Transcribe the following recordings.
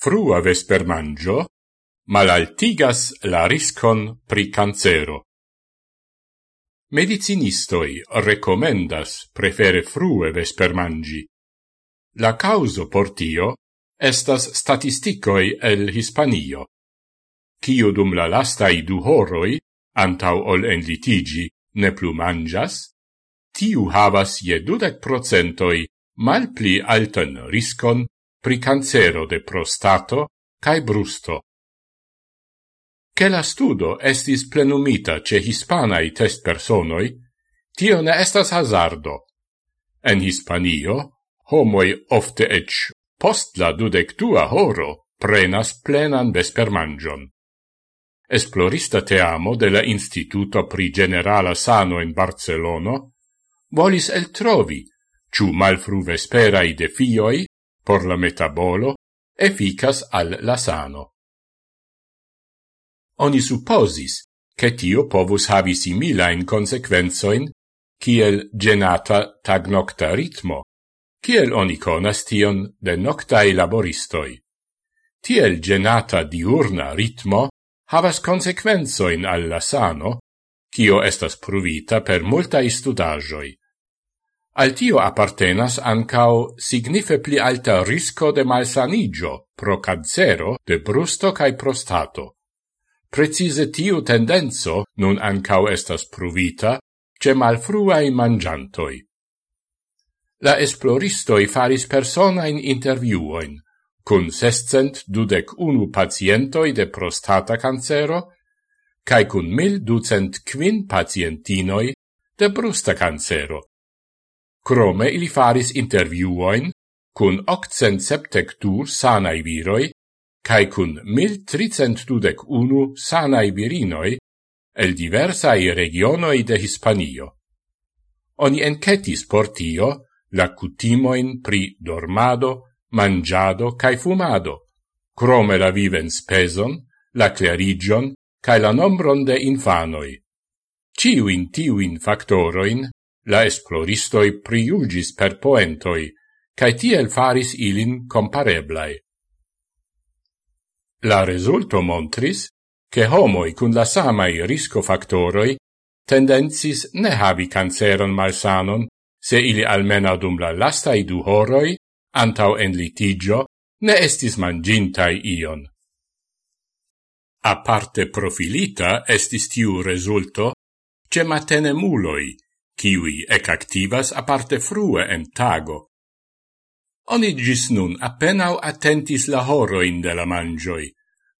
frua vespermangio malaltigas la riscon pri cancero. Medicinistoi recomendas prefere frue vespermangi. La causo por tio estas statisticoi el Hispanio, cio dum la lastai du horoi, antau ol en litigi, ne plu mangias, tiu havas je dudec procentoi mal pli altan riscon pri cancero de prostato cae brusto. Che la studo estis plenumita ce hispanai test personoi, tio ne estas hazardo. En Hispanio, homoi ofte ec post la dudectua horo prenas plenan vespermangion. Esplorista teamo de la Instituto pri Generala Sano in Barcelono volis el trovi, ciu malfru vesperai defioi por la metabolo efficas al la sano. Oni supposis che tio povus havi similain consequenzoin kiel genata tagnocta ritmo, kiel oni conas tion de noctae laboristoi. Tiel genata diurna ritmo havas consequenzoin alla sano, kio estas pruvita per multae studajoi. Al tio appartenas ancao signife pli alta risco de malsanigio pro cancero de brusto cae prostato. Precise tiu tendenzo nun ancao estas pruvita ce malfruai mangiantoi. La esploristoi faris personain interviuoin, cun sescent dudec unu pacientoi de prostata cancero, cae cun mil ducent quin pacientinoi de brusta cancero Crome ili faris interviuoin cun 872 sanai viroi cae cun 1321 sanai virinoi el diversai regionoi de Hispanio. Oni encetis por tio la cutimoin pri dormado, mangiado cae fumado, crome la vivens peson, la clarigion, cae la nombron de infanoi. Ciu in tiu in factoroin La esploristoi priugis per poentoi, cae tiel faris ilin compareblai. La resulto montris che homoi cun la samai riscofactoroi tendensis ne havi canceron malsanon, se ili almena dum la lastai du horoi, antau en litigio, ne estis mangintai ion. A parte profilita estis tiu resulto ce matenemuloi, kiwi ec activas aparte frue en tago. Oni gis nun appenao attentis la horoin de la mangioi,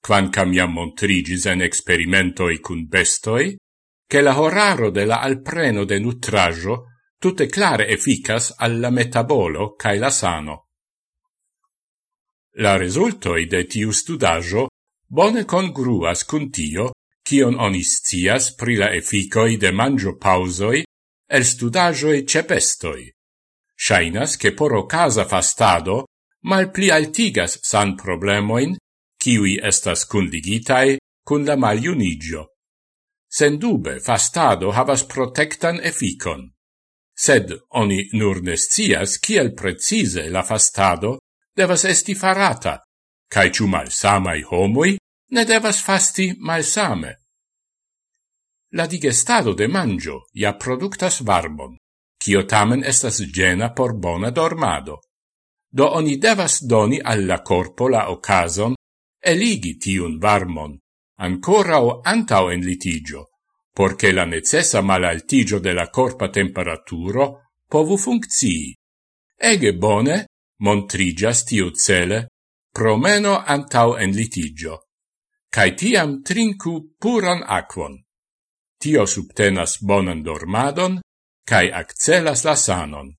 quancam jam montrigis en experimentoi cun bestoi, che la horaro de la alpreno de nutrajo tutte clare efficas alla metabolo cae la sano. La resultoi de tiu studajo bone congruas cun tio, cion oniscias pri la efficoi de mangio pausoi el studagioi cepestoi. Shainas che por ocasa fastado mal pli altigas san problemoin, kiwi estas cundigitai cun la maliunigio. Sendube fastado havas protectan efficon, sed oni nur nescias kiel precise la fastado devas esti farata, cae ciu malsamai homoi ne devas fasti malsame. La digestado de mangio ja productas varmon, cio tamen estas gena por bona dormado. Do oni devas doni alla corpo la ocason eligi tiun varmon, ancora o antau en litigio, porche la necessa malaltigio de la corpa temperaturo povu funcții. Ege bone montrigias tiu cele promeno antau en litigio, cae tiam trinku puran aquon. Tio subtenas bonan dormadon, cae accelas la sanon.